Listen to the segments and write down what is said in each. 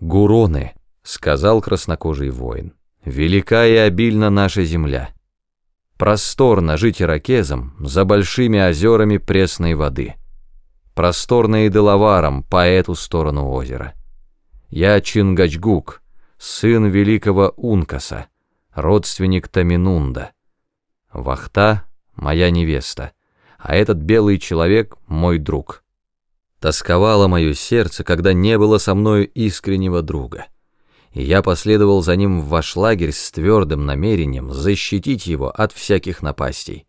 «Гуроны», — сказал краснокожий воин, — «велика и обильна наша земля. Просторно жить иракезам за большими озерами пресной воды. Просторно и деловаром по эту сторону озера. Я Чингачгук, сын великого Ункаса, родственник Таминунда. Вахта — моя невеста, а этот белый человек — мой друг». Тосковало мое сердце, когда не было со мною искреннего друга. И я последовал за ним в ваш лагерь с твердым намерением защитить его от всяких напастей.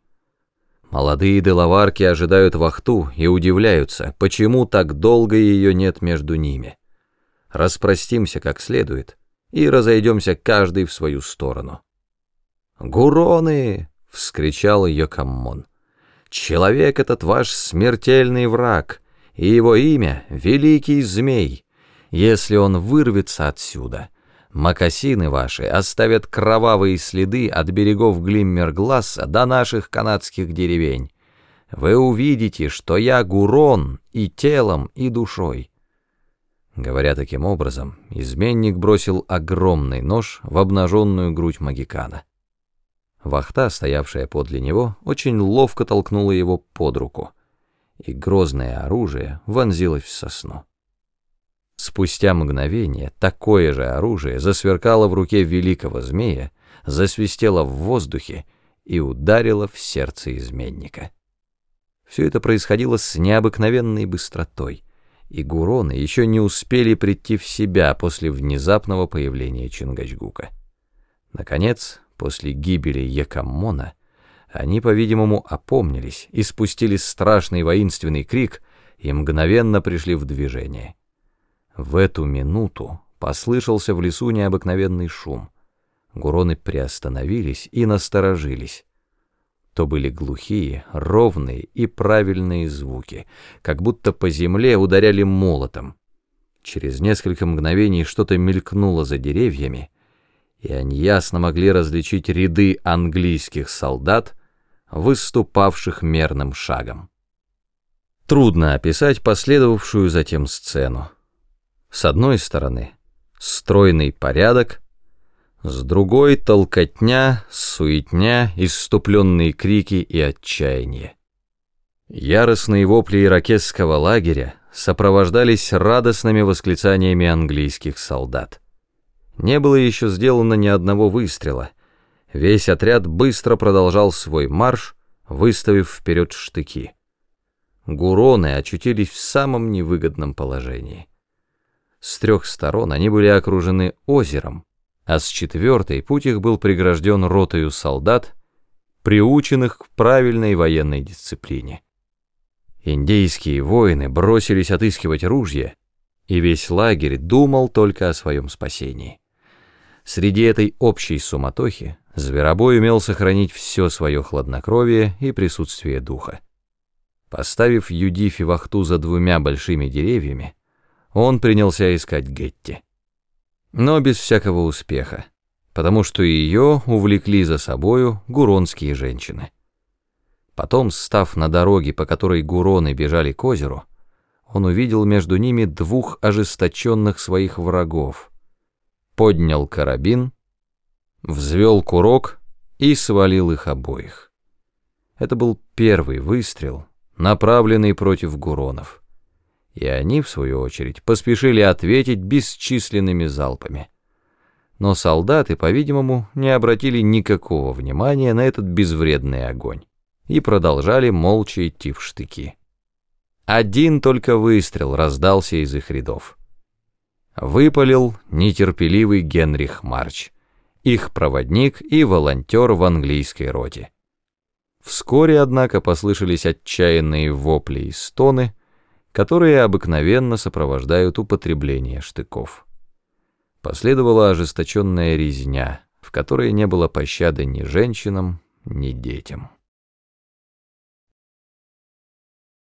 Молодые деловарки ожидают вахту и удивляются, почему так долго ее нет между ними. Распростимся как следует и разойдемся каждый в свою сторону. «Гуроны!» — вскричал Йокаммон. «Человек этот ваш смертельный враг!» И его имя — Великий Змей. Если он вырвется отсюда, макасины ваши оставят кровавые следы от берегов Глиммергласса до наших канадских деревень. Вы увидите, что я Гурон и телом, и душой». Говоря таким образом, изменник бросил огромный нож в обнаженную грудь магикана. Вахта, стоявшая подле него, очень ловко толкнула его под руку — и грозное оружие вонзилось в сосну. Спустя мгновение такое же оружие засверкало в руке великого змея, засвистело в воздухе и ударило в сердце изменника. Все это происходило с необыкновенной быстротой, и гуроны еще не успели прийти в себя после внезапного появления Чингачгука. Наконец, после гибели Якаммона, они, по-видимому, опомнились и спустили страшный воинственный крик и мгновенно пришли в движение. В эту минуту послышался в лесу необыкновенный шум. Гуроны приостановились и насторожились. То были глухие, ровные и правильные звуки, как будто по земле ударяли молотом. Через несколько мгновений что-то мелькнуло за деревьями, и они ясно могли различить ряды английских солдат, выступавших мерным шагом. Трудно описать последовавшую затем сцену. С одной стороны стройный порядок, с другой толкотня, суетня, иступленные крики и отчаяние. Яростные вопли иракесского лагеря сопровождались радостными восклицаниями английских солдат. Не было еще сделано ни одного выстрела — Весь отряд быстро продолжал свой марш, выставив вперед штыки. Гуроны очутились в самом невыгодном положении. С трех сторон они были окружены озером, а с четвертой путь их был прегражден ротою солдат, приученных к правильной военной дисциплине. Индейские воины бросились отыскивать ружья, и весь лагерь думал только о своем спасении. Среди этой общей суматохи Зверобой умел сохранить все свое хладнокровие и присутствие духа. Поставив Юдифи вахту за двумя большими деревьями, он принялся искать Гетти. Но без всякого успеха, потому что ее увлекли за собою гуронские женщины. Потом, став на дороге, по которой гуроны бежали к озеру, он увидел между ними двух ожесточенных своих врагов, поднял карабин взвел курок и свалил их обоих. Это был первый выстрел, направленный против гуронов. И они, в свою очередь, поспешили ответить бесчисленными залпами. Но солдаты, по-видимому, не обратили никакого внимания на этот безвредный огонь и продолжали молча идти в штыки. Один только выстрел раздался из их рядов. Выпалил нетерпеливый Генрих Марч — их проводник и волонтер в английской роте. Вскоре, однако, послышались отчаянные вопли и стоны, которые обыкновенно сопровождают употребление штыков. Последовала ожесточенная резня, в которой не было пощады ни женщинам, ни детям.